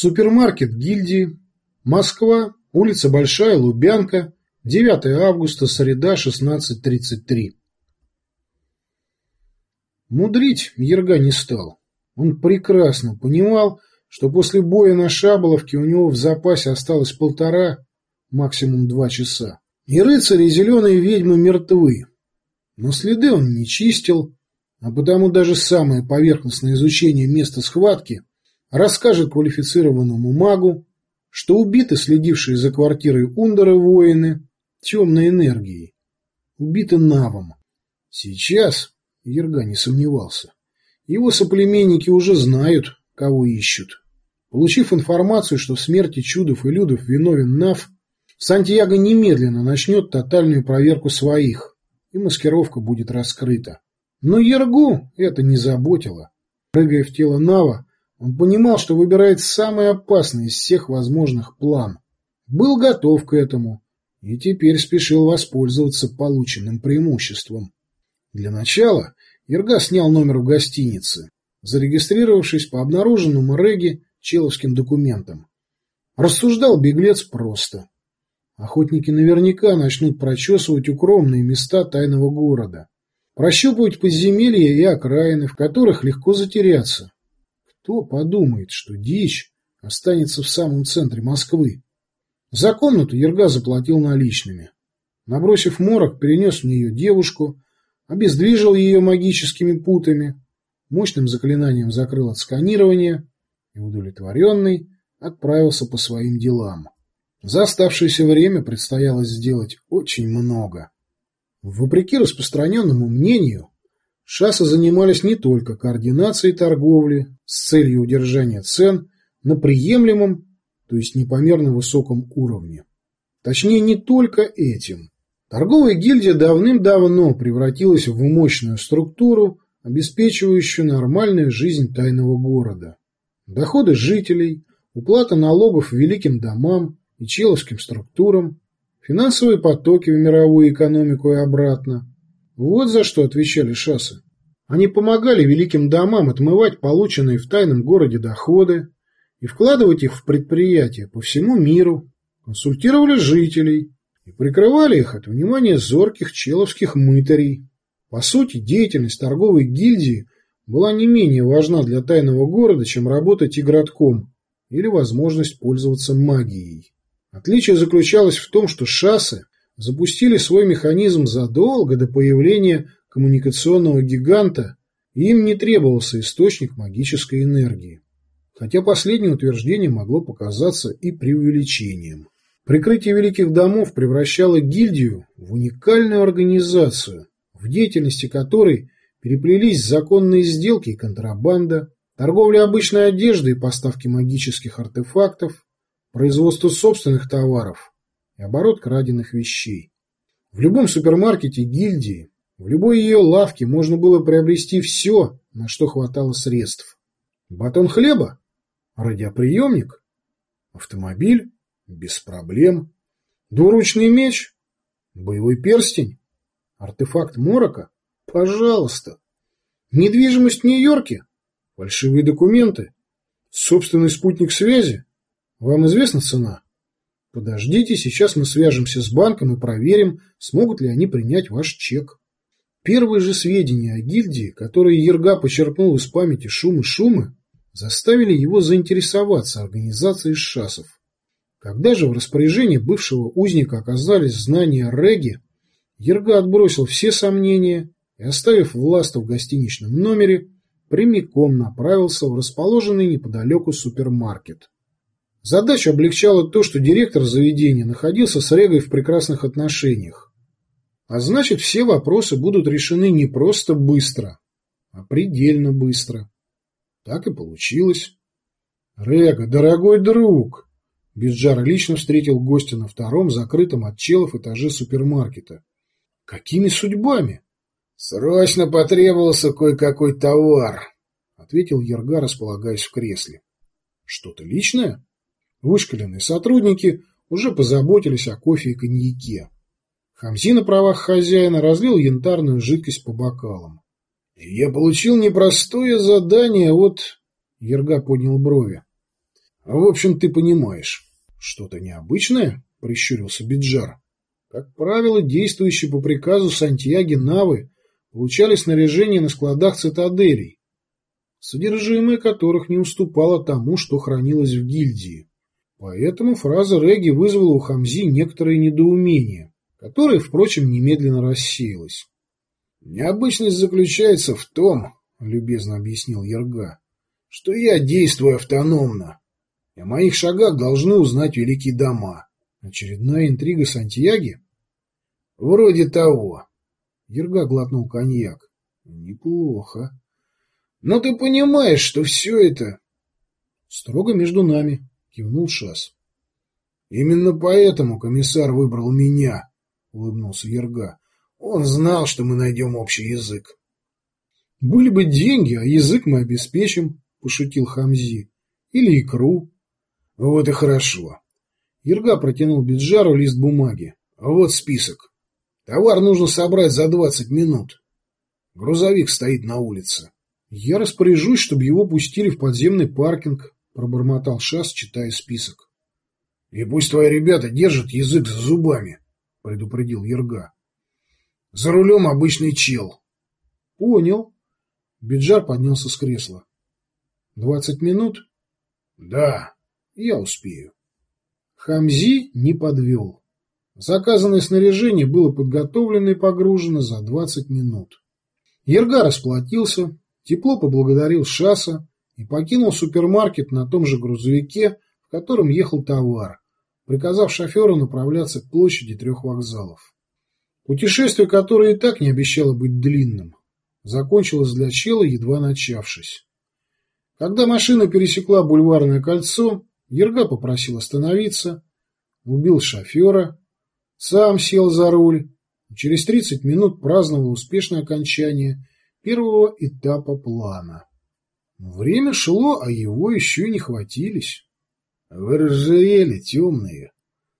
Супермаркет гильдии. Москва. Улица Большая, Лубянка. 9 августа, среда, 16.33. Мудрить Ерга не стал. Он прекрасно понимал, что после боя на Шаболовке у него в запасе осталось полтора, максимум два часа. И рыцари и зеленые ведьмы мертвы. Но следы он не чистил, а потому даже самое поверхностное изучение места схватки расскажет квалифицированному магу, что убиты следившие за квартирой Ундера воины темной энергией. Убиты Навом. Сейчас Ерга не сомневался. Его соплеменники уже знают, кого ищут. Получив информацию, что в смерти Чудов и Людов виновен Нав, Сантьяго немедленно начнет тотальную проверку своих, и маскировка будет раскрыта. Но Ергу это не заботило. Прыгая в тело Нава, он понимал, что выбирает самый опасный из всех возможных план. Был готов к этому и теперь спешил воспользоваться полученным преимуществом. Для начала Ерга снял номер в гостинице, зарегистрировавшись по обнаруженному Реге человским документам. Рассуждал беглец просто. Охотники наверняка начнут прочесывать укромные места тайного города, прощупывать подземелья и окраины, в которых легко затеряться. Кто подумает, что дичь останется в самом центре Москвы? За комнату Ерга заплатил наличными. Набросив морок, перенес в нее девушку, обездвижил ее магическими путами, мощным заклинанием закрыл от сканирования и, удовлетворенный, отправился по своим делам. За оставшееся время предстояло сделать очень много. Вопреки распространенному мнению, шассы занимались не только координацией торговли с целью удержания цен на приемлемом, то есть непомерно высоком уровне. Точнее, не только этим. Торговая гильдия давным-давно превратилась в мощную структуру, обеспечивающую нормальную жизнь тайного города. Доходы жителей, уплата налогов великим домам, и человским структурам, финансовые потоки в мировую экономику и обратно. Вот за что отвечали шассы. Они помогали великим домам отмывать полученные в тайном городе доходы и вкладывать их в предприятия по всему миру, консультировали жителей и прикрывали их от внимания зорких человских мытарей. По сути, деятельность торговой гильдии была не менее важна для тайного города, чем работа тигротком или возможность пользоваться магией. Отличие заключалось в том, что шассы запустили свой механизм задолго до появления коммуникационного гиганта, и им не требовался источник магической энергии. Хотя последнее утверждение могло показаться и преувеличением. Прикрытие великих домов превращало гильдию в уникальную организацию, в деятельности которой переплелись законные сделки и контрабанда, торговля обычной одеждой и поставки магических артефактов, производство собственных товаров и оборот краденных вещей. В любом супермаркете гильдии, в любой ее лавке можно было приобрести все, на что хватало средств. Батон хлеба? Радиоприемник? Автомобиль? Без проблем. Двуручный меч? Боевой перстень? Артефакт Морока? Пожалуйста. Недвижимость в Нью-Йорке? Фальшивые документы? Собственный спутник связи? Вам известна цена? Подождите, сейчас мы свяжемся с банком и проверим, смогут ли они принять ваш чек. Первые же сведения о гильдии, которые Ерга почерпнул из памяти шумы-шумы, заставили его заинтересоваться организацией шасов. Когда же в распоряжении бывшего узника оказались знания Реги, Ерга отбросил все сомнения и, оставив Власта в гостиничном номере, прямиком направился в расположенный неподалеку супермаркет. Задачу облегчало то, что директор заведения находился с Регой в прекрасных отношениях. А значит, все вопросы будут решены не просто быстро, а предельно быстро. Так и получилось. Рега, дорогой друг! Биджар лично встретил гостя на втором, закрытом от челов этаже супермаркета. Какими судьбами? Срочно потребовался кое-какой товар, ответил Ерга, располагаясь в кресле. Что-то личное? Вышкаленные сотрудники уже позаботились о кофе и коньяке. Хамзи на правах хозяина разлил янтарную жидкость по бокалам. «Я получил непростое задание от...» Ерга поднял брови. В общем, ты понимаешь. Что-то необычное? Прищурился Биджар. Как правило, действующие по приказу Сантьяги Навы получали снаряжение на складах цитаделей, содержимое которых не уступало тому, что хранилось в гильдии. Поэтому фраза Реги вызвала у Хамзи некоторое недоумение, которое, впрочем, немедленно рассеялось. «Необычность заключается в том, — любезно объяснил Ерга, — что я действую автономно, и о моих шагах должны узнать великие дома. Очередная интрига Сантьяги? Вроде того. Ерга глотнул коньяк. Неплохо. Но ты понимаешь, что все это... Строго между нами, кивнул Шас. Именно поэтому комиссар выбрал меня, улыбнулся Ерга. Он знал, что мы найдем общий язык. Были бы деньги, а язык мы обеспечим, пошутил Хамзи. Или икру. Вот и хорошо. Ерга протянул Биджару лист бумаги. Вот список. Товар нужно собрать за двадцать минут. Грузовик стоит на улице. Я распоряжусь, чтобы его пустили в подземный паркинг, пробормотал Шас, читая список. И пусть твои ребята держат язык за зубами, предупредил Ерга. За рулем обычный чел. Понял. Биджар поднялся с кресла. Двадцать минут? Да, я успею. Хамзи не подвел. Заказанное снаряжение было подготовлено и погружено за 20 минут. Ерга расплатился, тепло поблагодарил Шаса и покинул супермаркет на том же грузовике, в котором ехал товар, приказав шоферу направляться к площади трех вокзалов. Путешествие, которое и так не обещало быть длинным, закончилось для Чела, едва начавшись. Когда машина пересекла бульварное кольцо, Ерга попросил остановиться, убил шофера, сам сел за руль и через 30 минут праздновал успешное окончание первого этапа плана. Время шло, а его еще не хватились. Вы разжирели, темные,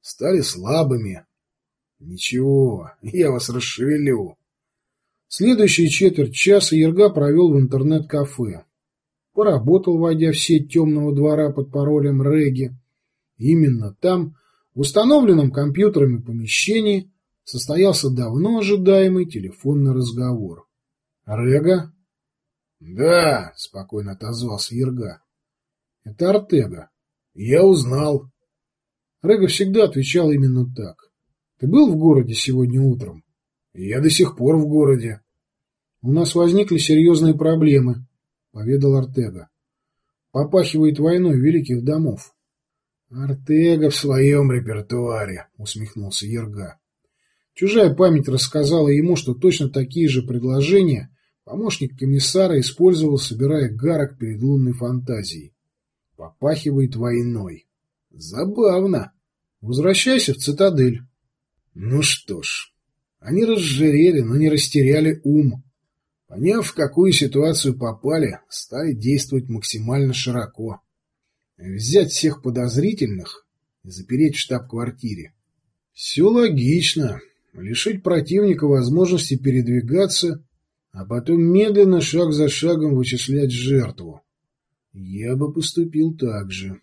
стали слабыми. Ничего, я вас расшевелю. Следующие четверть часа Ерга провел в интернет-кафе поработал, войдя в сеть темного двора под паролем Реги. Именно там, в установленном компьютерами помещении, состоялся давно ожидаемый телефонный разговор. «Рега?» «Да», — спокойно отозвался Ерга. «Это Артега. Я узнал». Рега всегда отвечал именно так. «Ты был в городе сегодня утром?» «Я до сих пор в городе». «У нас возникли серьезные проблемы», поведал Артега. Попахивает войной великих домов. Артега в своем репертуаре, усмехнулся Ерга. Чужая память рассказала ему, что точно такие же предложения помощник комиссара использовал, собирая гарок перед лунной фантазией. Попахивает войной. Забавно. Возвращайся в цитадель. Ну что ж, они разжирели, но не растеряли ум. Поняв, в какую ситуацию попали, стали действовать максимально широко. Взять всех подозрительных и запереть в штаб-квартире. Все логично. Лишить противника возможности передвигаться, а потом медленно, шаг за шагом, вычислять жертву. Я бы поступил так же.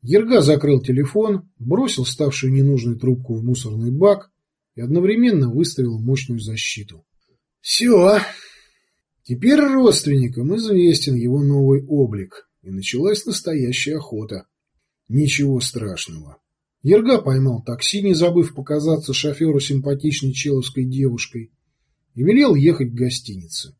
Ерга закрыл телефон, бросил ставшую ненужной трубку в мусорный бак и одновременно выставил мощную защиту. «Все!» Теперь родственникам известен его новый облик, и началась настоящая охота. Ничего страшного. Ерга поймал такси, не забыв показаться шоферу симпатичной человской девушкой, и велел ехать к гостинице.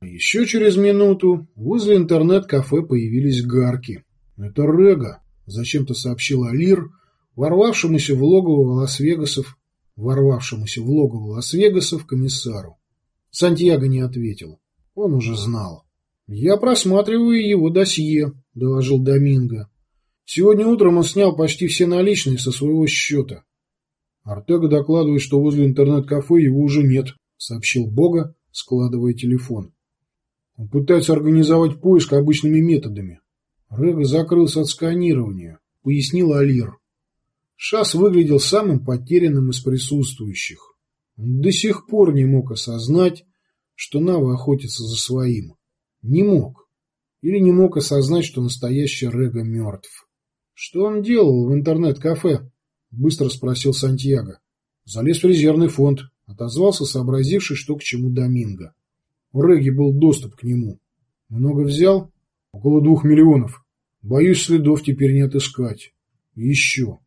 Еще через минуту возле интернет-кафе появились гарки. «Это Рега», — зачем-то сообщил Алир, ворвавшемуся в логово Лас-Вегасов, ворвавшемуся в логово Лас-Вегасов комиссару. Сантьяго не ответил. Он уже знал. «Я просматриваю его досье», — доложил Доминго. «Сегодня утром он снял почти все наличные со своего счета». Артега докладывает, что возле интернет-кафе его уже нет, — сообщил Бога, складывая телефон. Он пытается организовать поиск обычными методами. Рега закрылся от сканирования, — пояснил Алир. Шас выглядел самым потерянным из присутствующих. Он до сих пор не мог осознать, что Нава охотится за своим. Не мог. Или не мог осознать, что настоящий Рега мертв. Что он делал в интернет-кафе? Быстро спросил Сантьяго. Залез в резервный фонд, отозвался сообразивший, что к чему Доминго. У Реги был доступ к нему. Много взял? Около двух миллионов. Боюсь, следов теперь не отыскать. еще.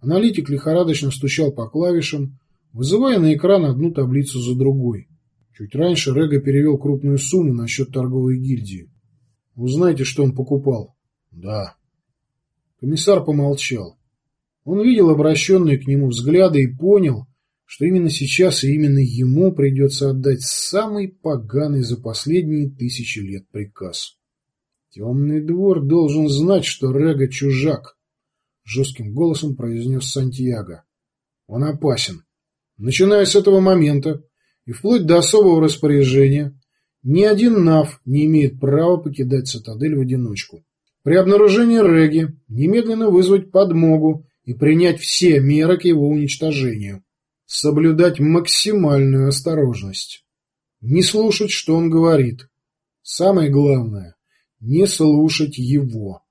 Аналитик лихорадочно стучал по клавишам, вызывая на экран одну таблицу за другой. Чуть раньше Рега перевел крупную сумму на счет торговой гильдии. Узнайте, что он покупал. Да. Комиссар помолчал. Он видел обращенные к нему взгляды и понял, что именно сейчас и именно ему придется отдать самый поганый за последние тысячи лет приказ. Темный двор должен знать, что Рега чужак, жестким голосом произнес Сантьяго. Он опасен. Начиная с этого момента и вплоть до особого распоряжения, ни один НАВ не имеет права покидать цитадель в одиночку. При обнаружении Реги немедленно вызвать подмогу и принять все меры к его уничтожению. Соблюдать максимальную осторожность. Не слушать, что он говорит. Самое главное – не слушать его.